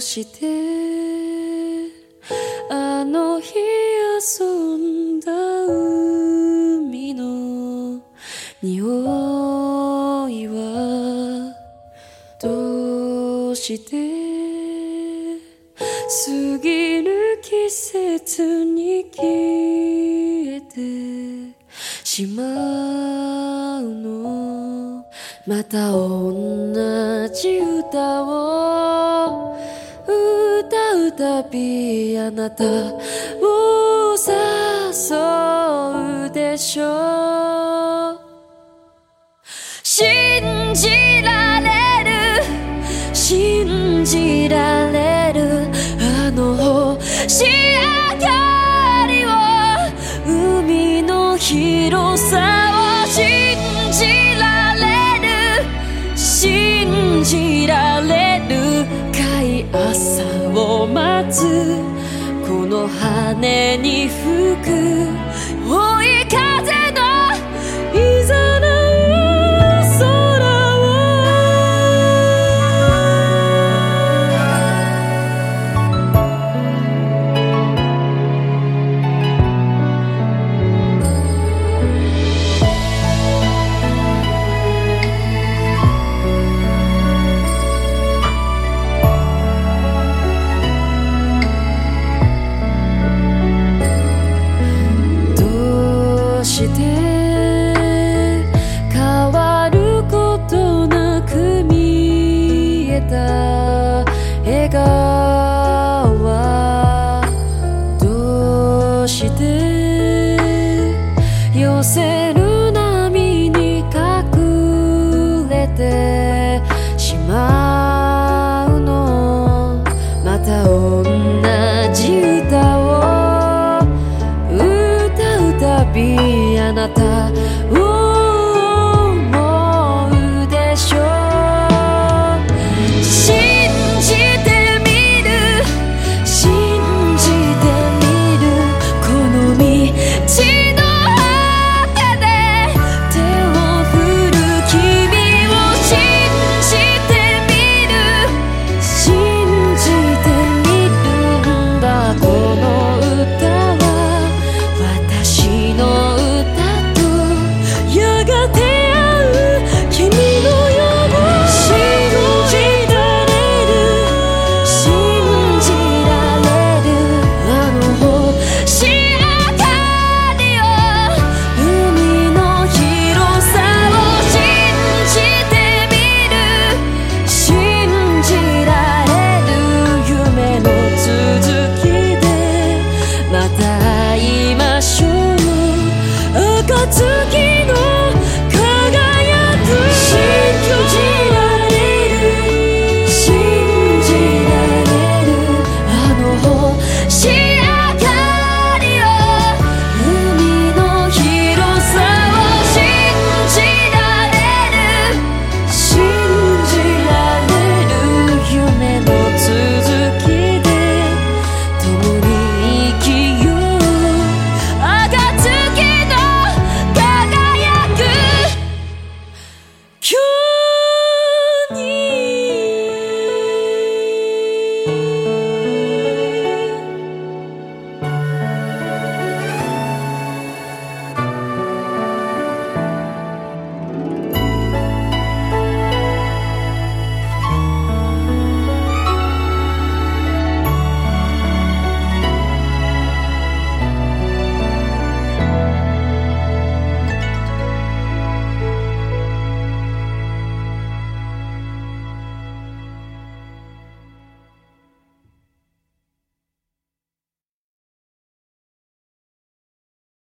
してあの日遊んだ海の匂いはどうして過ぎる季節に消えてしまうの。また同じ歌を歌うたびあなたを誘うでしょう。信じられる。信じられる。あの星明かりを。海の広さ。この羽に吹く追いせる波に隠れてしまうの。また同じ歌を歌うたびあなた